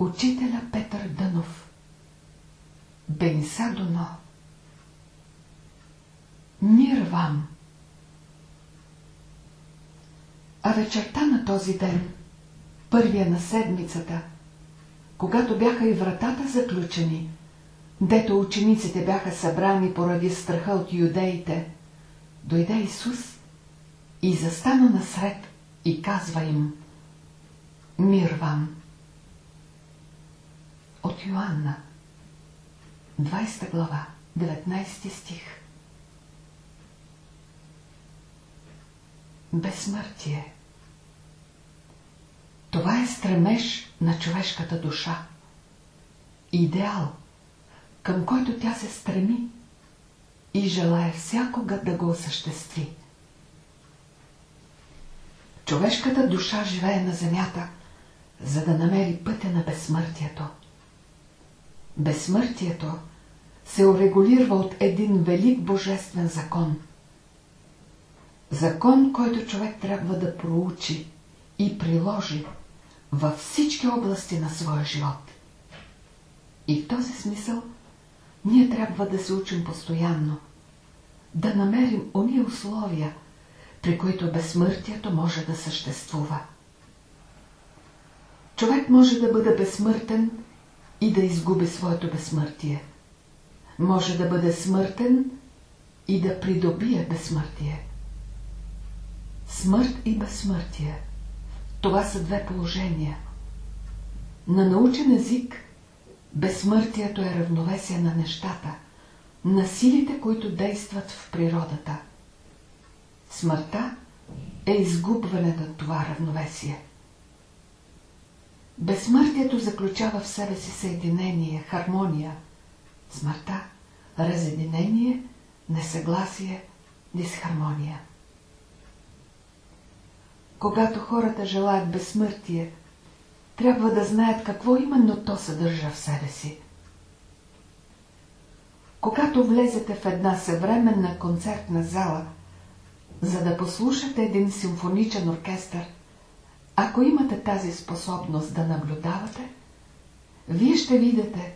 Учителя Петър Дънов Бенса Доно Мир вам! А вечерта на този ден, първия на седмицата, когато бяха и вратата заключени, дето учениците бяха събрани поради страха от юдеите, дойде Исус и застана насред и казва им Мир вам! От Йоанна, 20 глава, 19 стих Безсмъртие Това е стремеж на човешката душа. Идеал, към който тя се стреми и желая всякога да го осъществи. Човешката душа живее на земята, за да намери пътя на безсмъртието. Безсмъртието се урегулира от един велик божествен закон. Закон, който човек трябва да проучи и приложи във всички области на своя живот. И в този смисъл ние трябва да се учим постоянно, да намерим уния условия, при които безсмъртието може да съществува. Човек може да бъде безсмъртен и да изгуби своето безсмъртие. Може да бъде смъртен и да придобие безсмъртие. Смърт и безсмъртие – това са две положения. На научен език безсмъртието е равновесие на нещата, на силите, които действат в природата. Смъртта е изгубване на това равновесие. Безсмъртието заключава в себе си съединение, хармония. Смъртта – разединение, несъгласие, дисхармония. Когато хората желаят безсмъртие, трябва да знаят какво именно то съдържа в себе си. Когато влезете в една съвременна концертна зала, за да послушате един симфоничен оркестър – ако имате тази способност да наблюдавате, вие ще видите,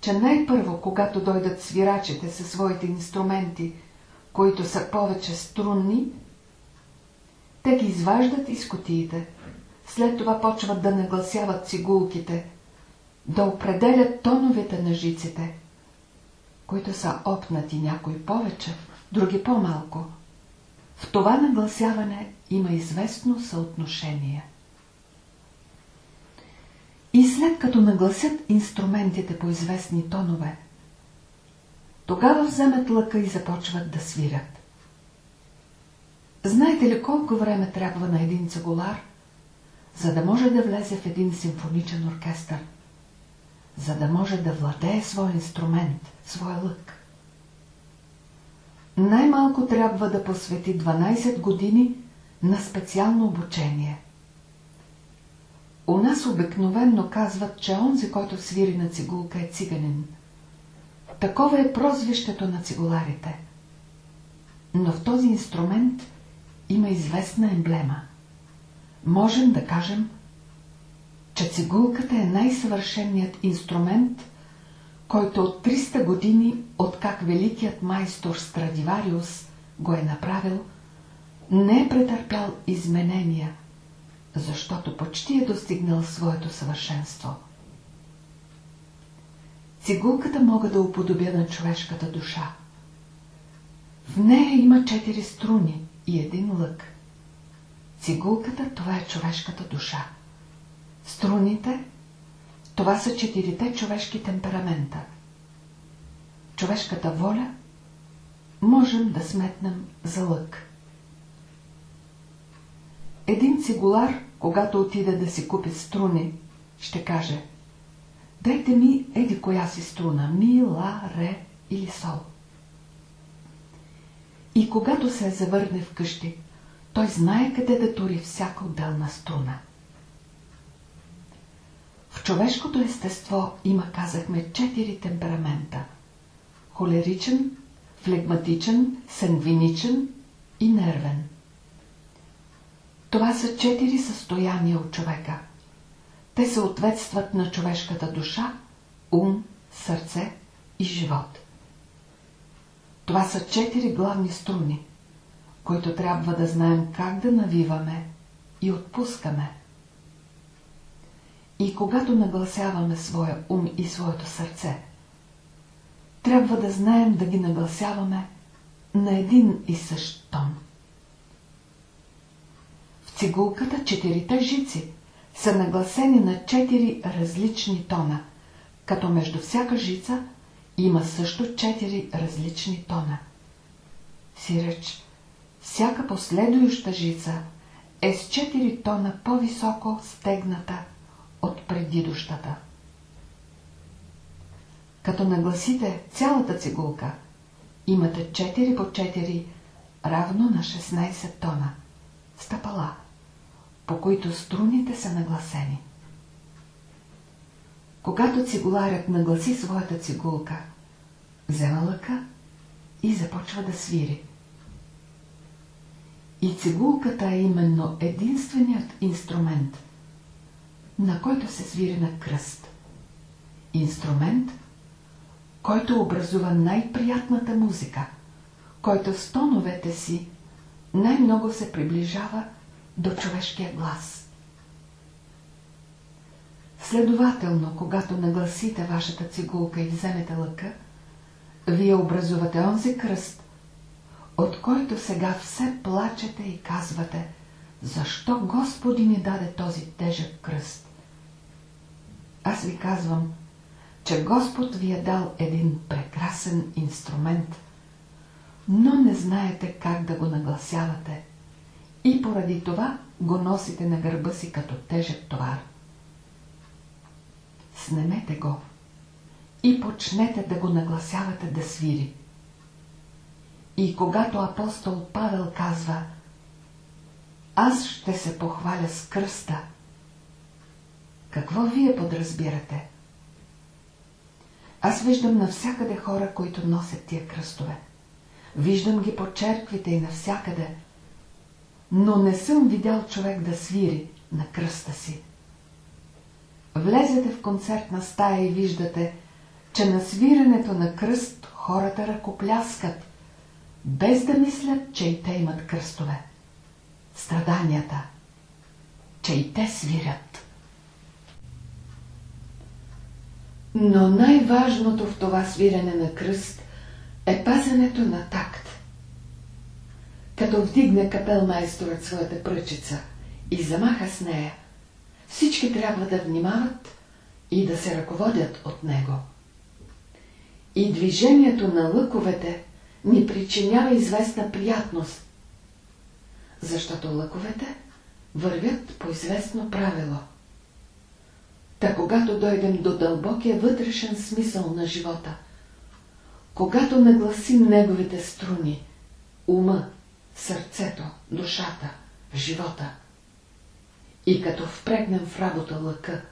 че най-първо, когато дойдат свирачите със своите инструменти, които са повече струнни, те ги изваждат из котиите, след това почват да нагласяват цигулките, да определят тоновете на жиците, които са опнати някой повече, други по-малко. В това нагласяване има известно съотношение. И след като нагласят инструментите по известни тонове, тогава вземат лъка и започват да свирят. Знаете ли колко време трябва на един цигулар, за да може да влезе в един симфоничен оркестър, за да може да владее свой инструмент, своя лък? Най-малко трябва да посвети 12 години на специално обучение – у нас обикновенно казват, че онзи, който свири на цигулка е циганин. Такова е прозвището на цигуларите. Но в този инструмент има известна емблема. Можем да кажем, че цигулката е най-съвършеният инструмент, който от 300 години, откак великият майстор Страдивариус го е направил, не е претърпял изменения – защото почти е достигнал своето съвършенство. Цигулката мога да уподобя на човешката душа. В нея има четири струни и един лък. Цигулката – това е човешката душа. Струните – това са четирите човешки темперамента. Човешката воля можем да сметнем за лък. Един цигулар, когато отида да си купи струни, ще каже Дайте ми еди коя си струна, ми, ла, ре или сол. И когато се завърне вкъщи, той знае къде да тури всяка отделна струна. В човешкото естество има, казахме, четири темперамента. Холеричен, флегматичен, сангвиничен и нервен. Това са четири състояния от човека. Те съответстват на човешката душа, ум, сърце и живот. Това са четири главни струни, които трябва да знаем как да навиваме и отпускаме. И когато нагласяваме своя ум и своето сърце, трябва да знаем да ги нагласяваме на един и същ тон. Цигулката четирите жици са нагласени на четири различни тона, като между всяка жица има също четири различни тона. Сиреч, всяка последующа жица е с четири тона по-високо стегната от предидущата. Като нагласите цялата цигулка, имате 4 по 4 равно на 16 тона. Стъпала, по които струните са нагласени. Когато цигуларят нагласи своята цигулка, взема лъка и започва да свири. И цигулката е именно единственият инструмент, на който се свири на кръст. Инструмент, който образува най-приятната музика, който в стоновете си най-много се приближава до човешкия глас. Следователно, когато нагласите вашата цигулка и вземете лъка, вие образувате онзи кръст, от който сега все плачете и казвате, защо Господи ни даде този тежък кръст. Аз ви казвам, че Господ ви е дал един прекрасен инструмент, но не знаете как да го нагласявате и поради това го носите на гърба си като тежък товар. Снемете го и почнете да го нагласявате да свири. И когато апостол Павел казва Аз ще се похваля с кръста, какво вие подразбирате? Аз виждам навсякъде хора, които носят тия кръстове. Виждам ги по черквите и навсякъде, но не съм видял човек да свири на кръста си. Влезете в концертна стая и виждате, че на свирането на кръст хората ръкопляскат, без да мислят, че и те имат кръстове. Страданията, че и те свирят. Но най-важното в това свирене на кръст е пазенето на такт. Като вдигне капелмайсторът своята пръчица и замаха с нея, всички трябва да внимават и да се ръководят от него. И движението на лъковете ни причинява известна приятност, защото лъковете вървят по известно правило – Та когато дойдем до дълбокия вътрешен смисъл на живота, когато нагласим неговите струни, ума, сърцето, душата, живота, и като впрегнем в работа лъка,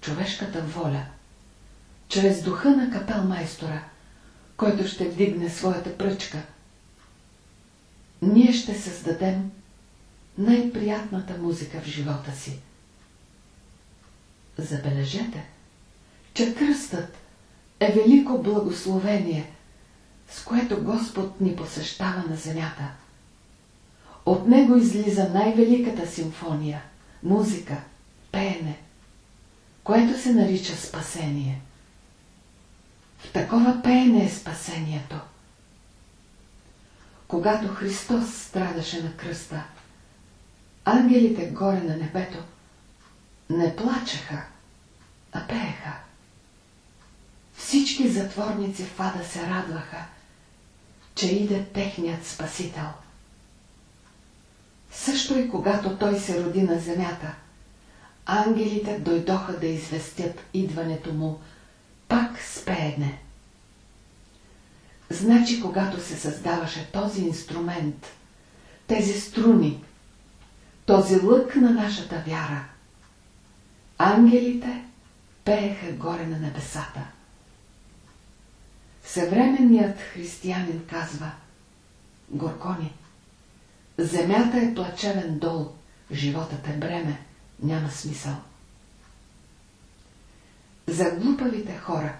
човешката воля, чрез духа на капел майстора, който ще вдигне своята пръчка, ние ще създадем най-приятната музика в живота си. Забележете, че кръстът е велико благословение, с което Господ ни посещава на земята. От него излиза най-великата симфония, музика, пеене, което се нарича спасение. В такова пеене е спасението. Когато Христос страдаше на кръста, ангелите горе на небето не плачеха, а пееха. Всички затворници в ада се радваха, че иде техният Спасител. Също и когато той се роди на земята, ангелите дойдоха да известят идването му пак с пеене. Значи, когато се създаваше този инструмент, тези струни, този лък на нашата вяра, Ангелите пееха горе на небесата. Съвременният християнин казва Горкони, земята е плачевен дол, животът е бреме, няма смисъл. За глупавите хора,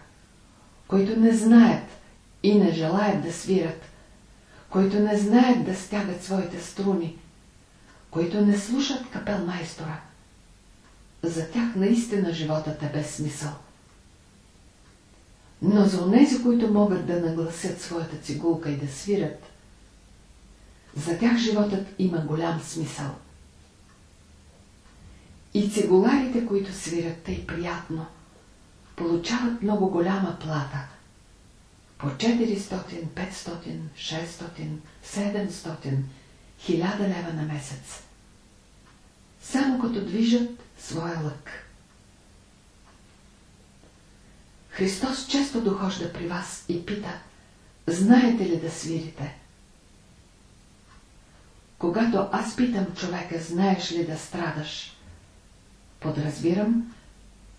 които не знаят и не желаят да свират, които не знаят да стягат своите струни, които не слушат капелмайстора. За тях наистина животът е без смисъл. Но за онези, които могат да нагласят своята цигулка и да свирят, за тях животът има голям смисъл. И цигуларите, които свирят тъй приятно, получават много голяма плата. По 400, 500, 600, 700, 1000 лева на месец. Само като движат своя лък. Христос често дохожда при вас и пита, знаете ли да свирите? Когато аз питам човека, знаеш ли да страдаш, подразбирам,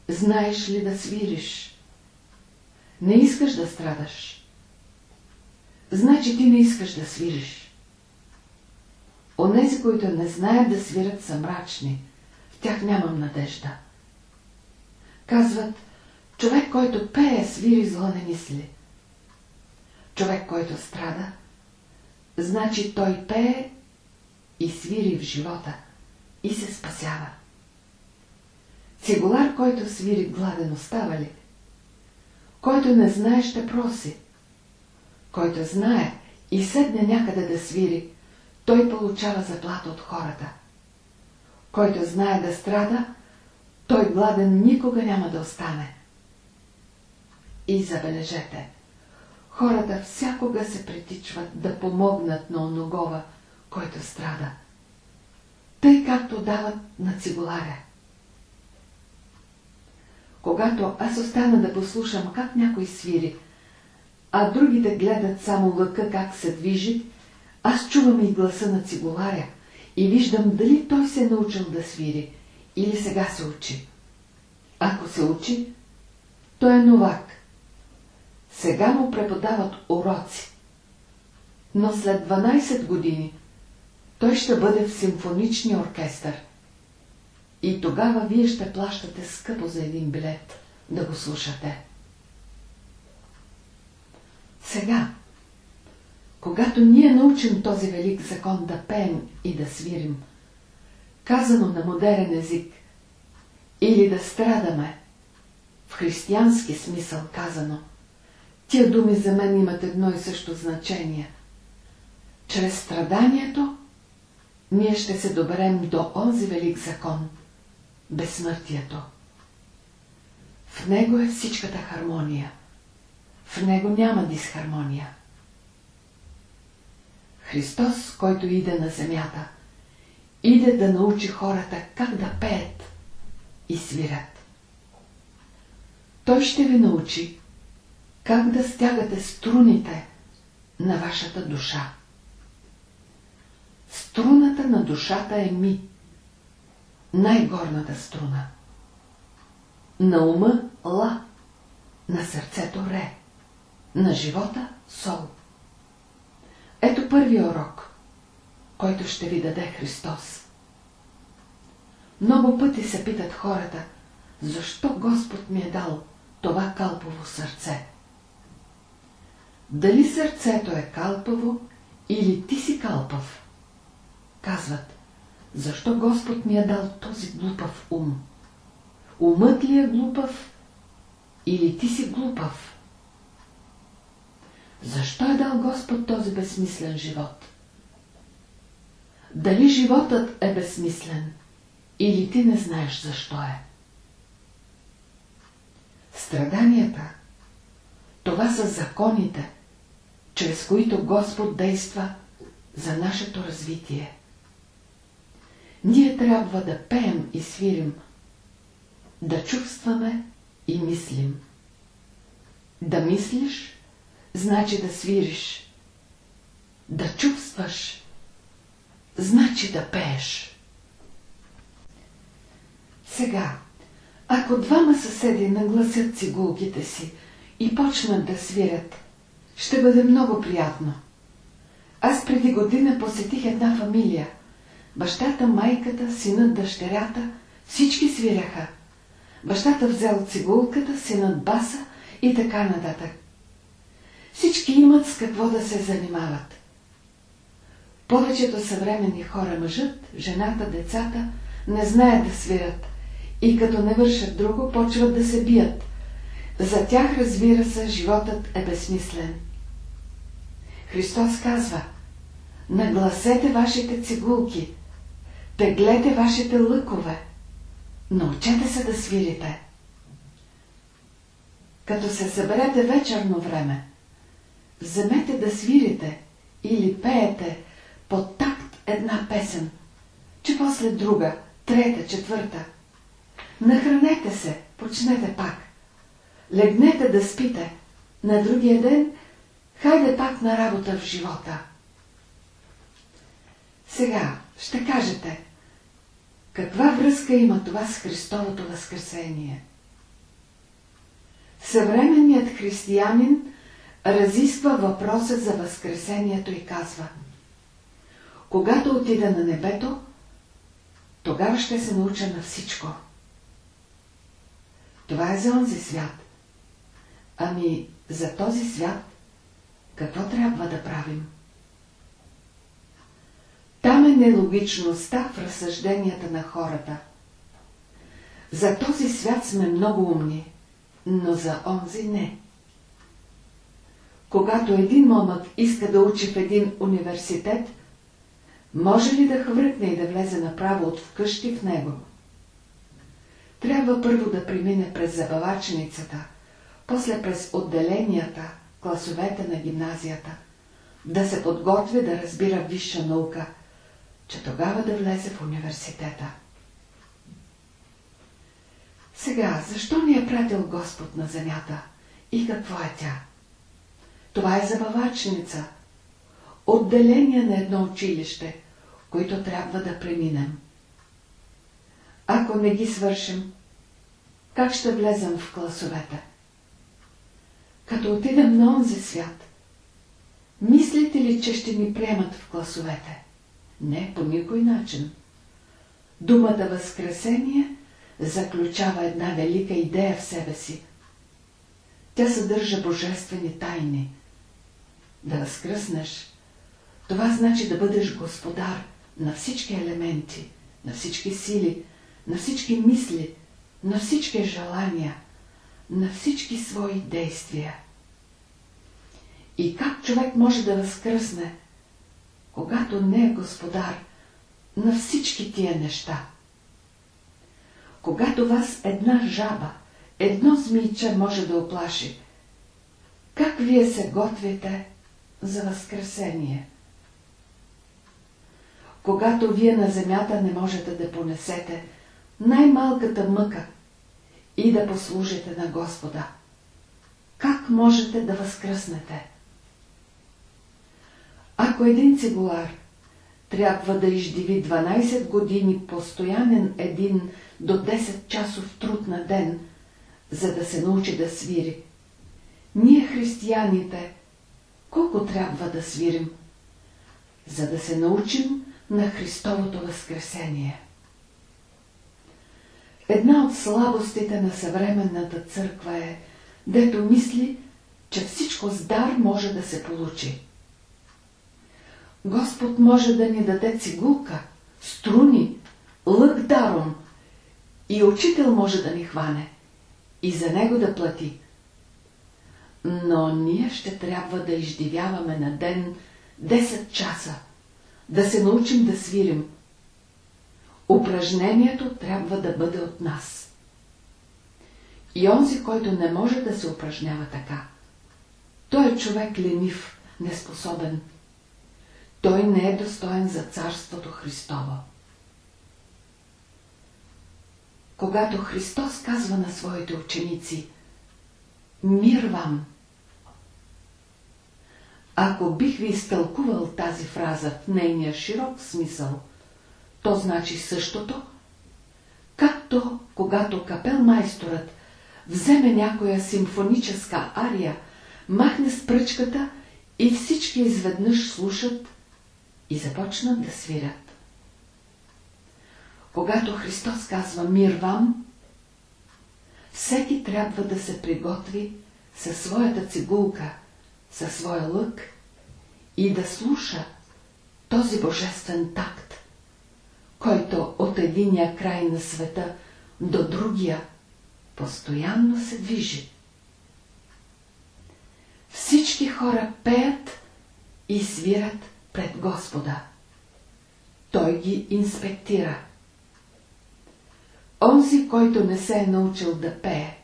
знаеш ли да свириш. Не искаш да страдаш. Значи ти не искаш да свириш. Онези, които не знаят да свирят, са мрачни. В тях нямам надежда. Казват, човек, който пее, свири зло не мисли. Човек, който страда, значи той пее и свири в живота и се спасява. Цигулар, който свири гладен остава ли? Който не знае, ще проси. Който знае и седне някъде да свири, той получава заплата от хората. Който знае да страда, той гладен никога няма да остане. И забележете, хората всякога се притичват да помогнат на оногова, който страда. Тъй както дават на цигуларя. Когато аз остана да послушам как някой свири, а другите гледат само лъка как се движи, аз чувам и гласа на цигуларя и виждам дали той се е научил да свири или сега се учи. Ако се учи, той е новак. Сега му преподават уроци. Но след 12 години той ще бъде в симфоничния оркестър. И тогава вие ще плащате скъпо за един билет да го слушате. Сега, когато ние научим този велик закон да пеем и да свирим, казано на модерен език, или да страдаме, в християнски смисъл казано, тия думи за мен имат едно и също значение. Чрез страданието ние ще се доберем до онзи велик закон – безсмъртието. В него е всичката хармония. В него няма дисхармония. Христос, който иде на земята, иде да научи хората как да пеят и свирят. Той ще ви научи как да стягате струните на вашата душа. Струната на душата е ми, най-горната струна. На ума – ла, на сърцето – ре, на живота – сол. Ето първия урок, който ще ви даде Христос. Много пъти се питат хората, защо Господ ми е дал това калпово сърце. Дали сърцето е калпаво или ти си калпав? Казват, защо Господ ми е дал този глупав ум? Умът ли е глупав или ти си глупав? Защо е дал Господ този безсмислен живот? Дали животът е безсмислен или ти не знаеш защо е? Страданията – това са законите, чрез които Господ действа за нашето развитие. Ние трябва да пеем и свирим, да чувстваме и мислим. Да мислиш, значи да свириш. Да чувстваш, значи да пееш. Сега, ако двама съседи нагласят цигулките си и почнат да свирят, ще бъде много приятно. Аз преди година посетих една фамилия – Бащата, майката, синът, дъщерята, всички свиряха. Бащата взел цигулката, синът баса и така нататък. Всички имат с какво да се занимават. Повечето съвременни хора, мъжът, жената, децата, не знаят да свират и като не вършат друго, почват да се бият. За тях, разбира се, животът е безсмислен. Христос казва, нагласете вашите цигулки, теглете вашите лъкове, научете се да свирите. Като се съберете вечерно време, вземете да свирите или пеете под такт една песен, че после друга, трета, четвърта. Нахранете се, почнете пак. Легнете да спите. На другия ден хайде пак на работа в живота. Сега ще кажете, каква връзка има това с Христовото възкресение? Съвременният християнин разисква въпроса за възкресението и казва Когато отида на небето, тогава ще се науча на всичко. Това е за онзи свят. Ами за този свят какво трябва да правим? Нелогичността в разсъжденията на хората. За този свят сме много умни, но за онзи не. Когато един момък иска да учи в един университет, може ли да хвъркне и да влезе направо от вкъщи в него? Трябва първо да премине през забаваченицата, после през отделенията, класовете на гимназията, да се подготви да разбира висша наука, че тогава да влезе в университета. Сега, защо ни е пратил Господ на земята и какво е тя? Това е забавачница, отделение на едно училище, които трябва да преминем. Ако не ги свършим, как ще влезем в класовете? Като отидем на онзи свят, мислите ли, че ще ни приемат в класовете? Не, по никой начин. Думата Възкресение заключава една велика идея в себе си. Тя съдържа божествени тайни. Да възкръснеш, това значи да бъдеш господар на всички елементи, на всички сили, на всички мисли, на всички желания, на всички свои действия. И как човек може да възкръсне, когато не е господар на всички тия неща? Когато вас една жаба, едно змийче може да оплаши, как вие се готвите за възкресение? Когато вие на земята не можете да понесете най-малката мъка и да послужите на Господа. Как можете да възкръснете? Ако един цигулар трябва да издиви 12 години постоянен един до 10 часов труд на ден, за да се научи да свири, ние християните колко трябва да свирим, за да се научим на Христовото възкресение? Една от слабостите на съвременната църква е, дето мисли, че всичко с дар може да се получи. Господ може да ни даде цигулка, струни, лък даром и учител може да ни хване и за него да плати. Но ние ще трябва да издивяваме на ден 10 часа, да се научим да свирим, Упражнението трябва да бъде от нас. И онзи, който не може да се упражнява така, той е човек ленив, неспособен. Той не е достоен за Царството Христово. Когато Христос казва на своите ученици Мир вам! Ако бих ви изтълкувал тази фраза в нейния широк смисъл, то значи същото, както когато капелмайсторът вземе някоя симфоническа ария, махне с пръчката и всички изведнъж слушат и започнат да свирят. Когато Христос казва мир вам, всеки трябва да се приготви със своята цигулка, със своя лък и да слуша този божествен такт, който от единия край на света до другия постоянно се движи. Всички хора пеят и свират пред Господа. Той ги инспектира. Онзи, който не се е научил да пее,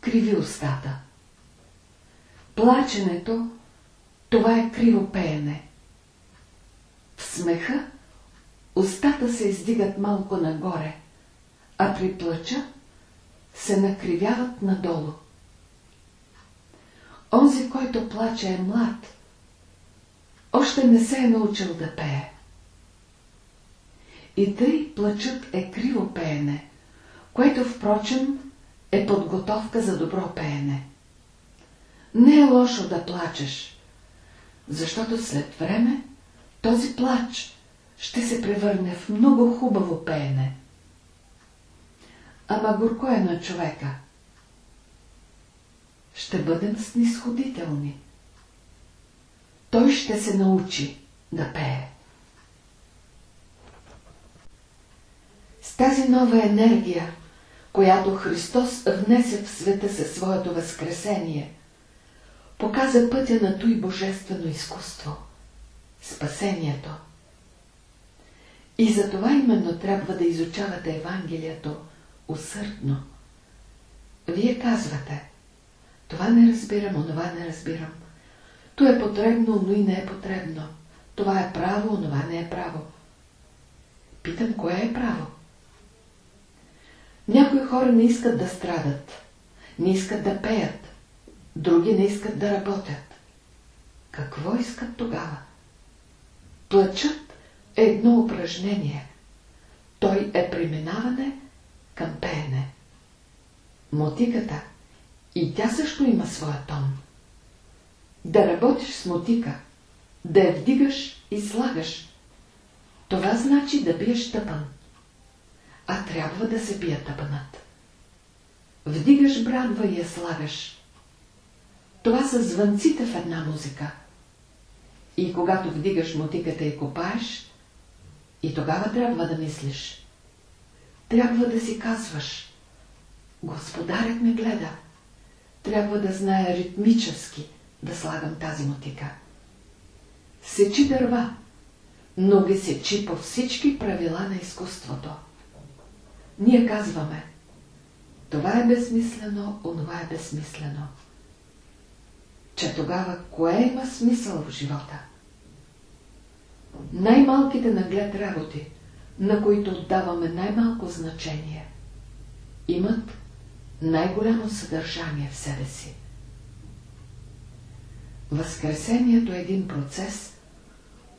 криви устата. Плаченето, това е криво пеене. В смеха устата се издигат малко нагоре, а при плача се накривяват надолу. Онзи, който плаче е млад, още не се е научил да пее. И тъй плачът е криво пеене, което, впрочем, е подготовка за добро пеене. Не е лошо да плачеш, защото след време този плач ще се превърне в много хубаво пеене. Ама горко е на човека. Ще бъдем снисходителни. Той ще се научи да пее. С тази нова енергия, която Христос внесе в света със своето възкресение, показа пътя на той божествено изкуство – спасението. И за това именно трябва да изучавате Евангелието усърдно. Вие казвате, това не разбирам, онова не разбирам. То е потребно, но и не е потребно. Това е право, онова не е право. Питам, кое е право? Някои хора не искат да страдат, не искат да пеят, други не искат да работят. Какво искат тогава? Плачът е едно упражнение. Той е преминаване към пеене. Мотиката и тя също има своя тон. Да работиш с мотика, да я вдигаш и слагаш, това значи да биеш тъпан а трябва да се бие тъпанът. Вдигаш брадва и я слагаш. Това са звънците в една музика. И когато вдигаш мотиката и копаеш, и тогава трябва да мислиш. Трябва да си казваш. Господарят ме гледа. Трябва да зная ритмически да слагам тази мотика. Сечи дърва, но ги сечи по всички правила на изкуството. Ние казваме, това е безсмислено, онова е безсмислено. Че тогава кое има смисъл в живота? Най-малките наглед работи, на които отдаваме най-малко значение, имат най-голямо съдържание в себе си. Възкресението е един процес,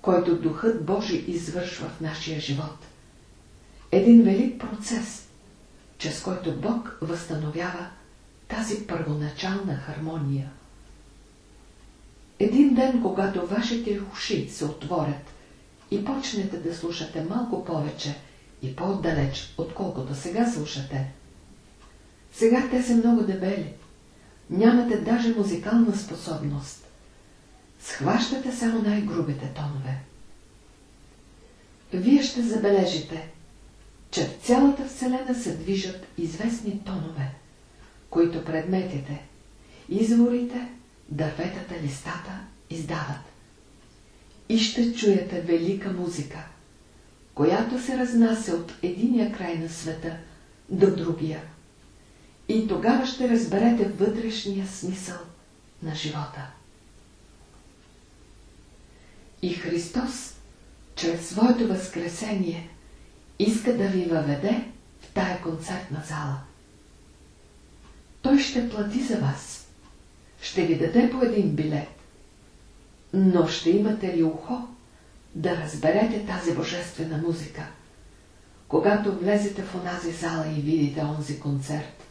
който Духът Божий извършва в нашия живот – един велик процес, чрез който Бог възстановява тази първоначална хармония. Един ден, когато вашите уши се отворят и почнете да слушате малко повече и по-отдалеч, отколкото сега слушате, сега те са много дебели. Нямате даже музикална способност. Схващате само най-грубите тонове. Вие ще забележите, че в цялата Вселена се движат известни тонове, които предметите, изворите, дърветата, листата издават. И ще чуете велика музика, която се разнася от единия край на света до другия. И тогава ще разберете вътрешния смисъл на живота. И Христос, чрез своето възкресение, иска да ви въведе в тая концертна зала. Той ще плати за вас. Ще ви даде по един билет. Но ще имате ли ухо да разберете тази божествена музика? Когато влезете в онази зала и видите онзи концерт,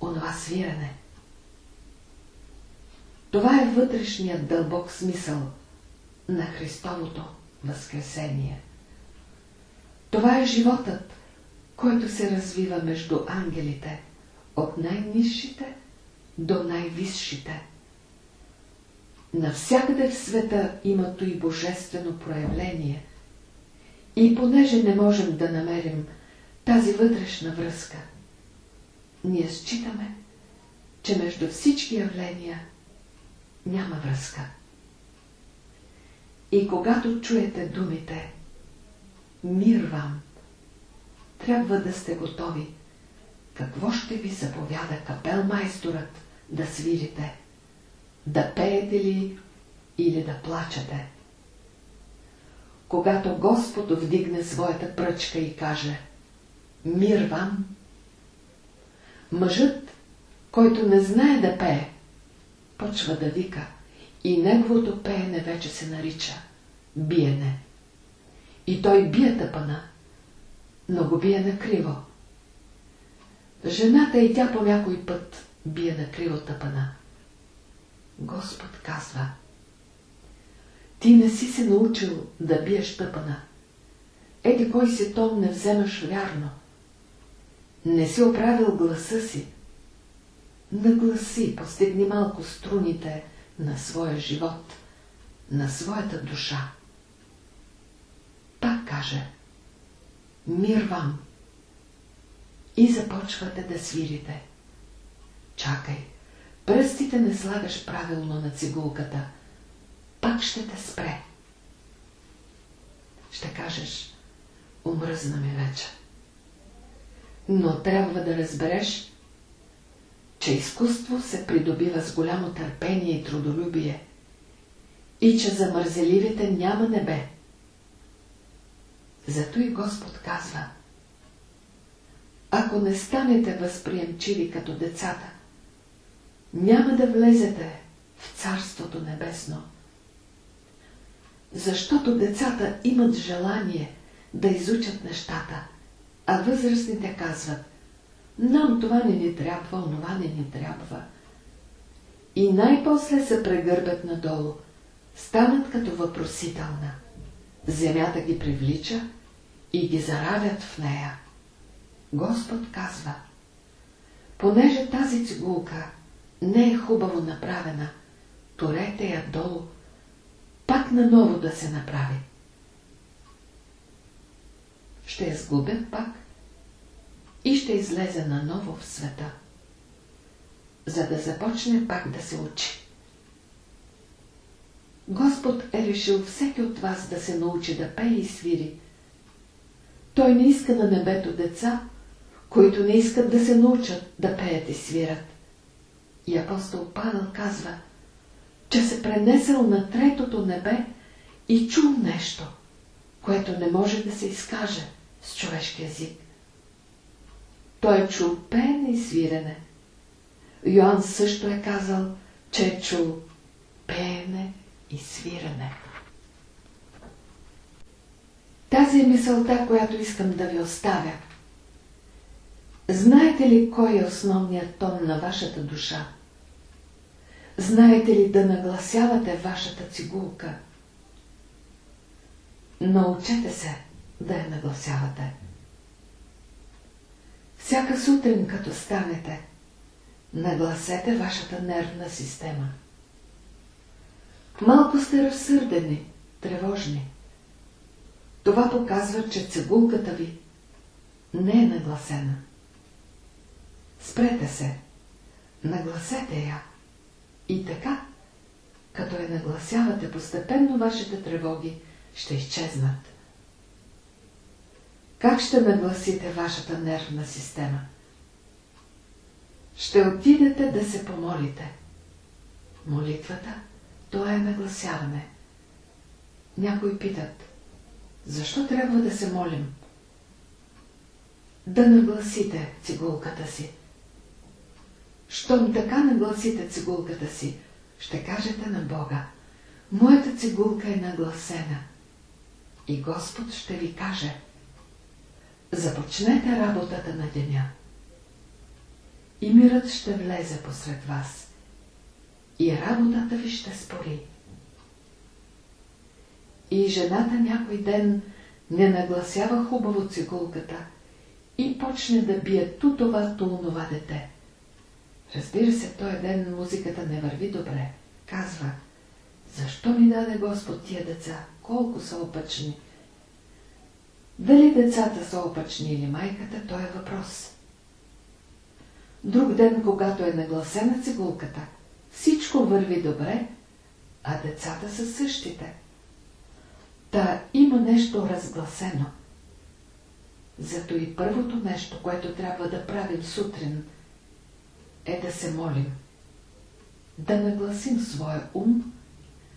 онова свирене. Това е вътрешният дълбок смисъл на Христовото възкресение. Това е животът, който се развива между ангелите, от най-низшите до най-висшите. Навсякъде в света имато и божествено проявление. И понеже не можем да намерим тази вътрешна връзка, ние считаме, че между всички явления няма връзка. И когато чуете думите «Мир вам», трябва да сте готови. Какво ще ви заповяда капелмайсторът да свирите? Да пеете ли или да плачете? Когато Господ вдигне своята пръчка и каже «Мир вам», мъжът, който не знае да пее, почва да вика и неговото пеене вече се нарича биене. И той бие тъпана, но го бие накриво. Жената и тя по някой път бие накриво тъпана. Господ казва, ти не си се научил да биеш тъпана. Еди кой си тон не вземаш вярно. Не си оправил гласа си. Нагласи, постигни малко струните на своя живот, на своята душа. Каже, мир вам. И започвате да свирите. Чакай, пръстите не слагаш правилно на цигулката. Пак ще те спре. Ще кажеш, умръзна ми вече. Но трябва да разбереш, че изкуство се придобива с голямо търпение и трудолюбие и че за мързеливите няма небе. Зато и Господ казва Ако не станете възприемчиви като децата, няма да влезете в Царството Небесно. Защото децата имат желание да изучат нещата, а възрастните казват нам това не ни трябва, онова не ни трябва. И най-после се прегърбят надолу, станат като въпросителна. Земята ги привлича и ги заравят в нея. Господ казва, понеже тази цигулка не е хубаво направена, турете я долу, пак наново да се направи. Ще я сглобят пак и ще излезе наново в света, за да започне пак да се учи. Господ е решил всеки от вас да се научи да пее и свири. Той не иска на небето деца, които не искат да се научат да пеят и свират. И апостол Павел казва, че се пренесъл на третото небе и чул нещо, което не може да се изкаже с човешки език. Той е чул пеене и свирене. Йоанн също е казал, че е чул пеене и свирене. Тази е мисълта, която искам да ви оставя. Знаете ли кой е основният тон на вашата душа? Знаете ли да нагласявате вашата цигулка? Научете се да я нагласявате. Всяка сутрин, като станете, нагласете вашата нервна система. Малко сте разсърдени, тревожни. Това показва, че цигулката ви не е нагласена. Спрете се, нагласете я. И така, като я нагласявате, постепенно вашите тревоги ще изчезнат. Как ще нагласите вашата нервна система? Ще отидете да се помолите. Молитвата, то е нагласяване. Някои питат, защо трябва да се молим? Да нагласите цигулката си. Щом така нагласите цигулката си, ще кажете на Бога, моята цигулка е нагласена. И Господ ще ви каже, Започнете работата на деня. И мирът ще влезе посред вас. И работата ви ще спори. И жената някой ден не нагласява хубаво цигулката и почне да бие ту това, ту онова дете. Разбира се, в този ден музиката не върви добре. Казва, защо ми даде Господ тия деца? Колко са опъчни? Дали децата са опъчни или майката, то е въпрос. Друг ден, когато е нагласена цигулката, всичко върви добре, а децата са същите. Та има нещо разгласено. Зато и първото нещо, което трябва да правим сутрин, е да се молим. Да нагласим своя ум,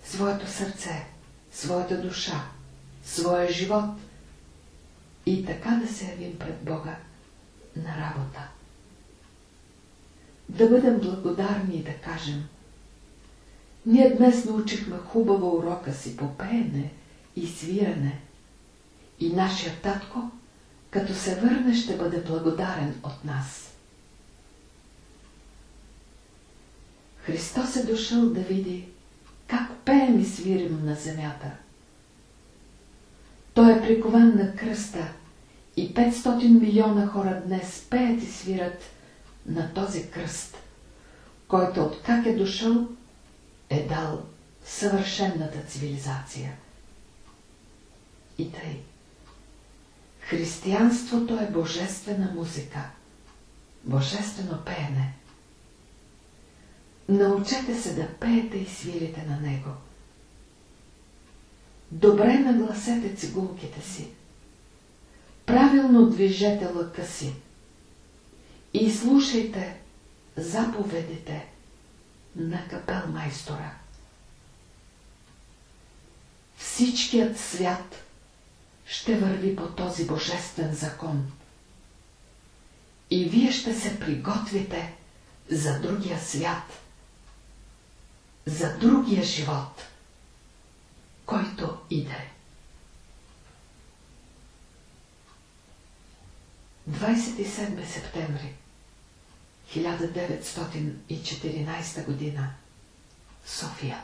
своето сърце, своята душа, своя живот и така да се явим пред Бога на работа. Да бъдем благодарни и да кажем Ние днес научихме хубаво урока си по пеене и свиране и нашия татко, като се върне, ще бъде благодарен от нас. Христос е дошъл да види как пеем и свирим на земята. Той е прикован на кръста и 500 милиона хора днес пеят и свират на този кръст, който от как е дошъл е дал съвършенната цивилизация. И тъй. Християнството е божествена музика, божествено пеене. Научете се да пеете и свирите на него. Добре нагласете цигулките си. Правилно движете лъка си. И слушайте заповедите на капелмайстора. Всичкият свят ще върви по този божествен закон. И вие ще се приготвите за другия свят за другия живот, който иде. 27 септември 1914 година. София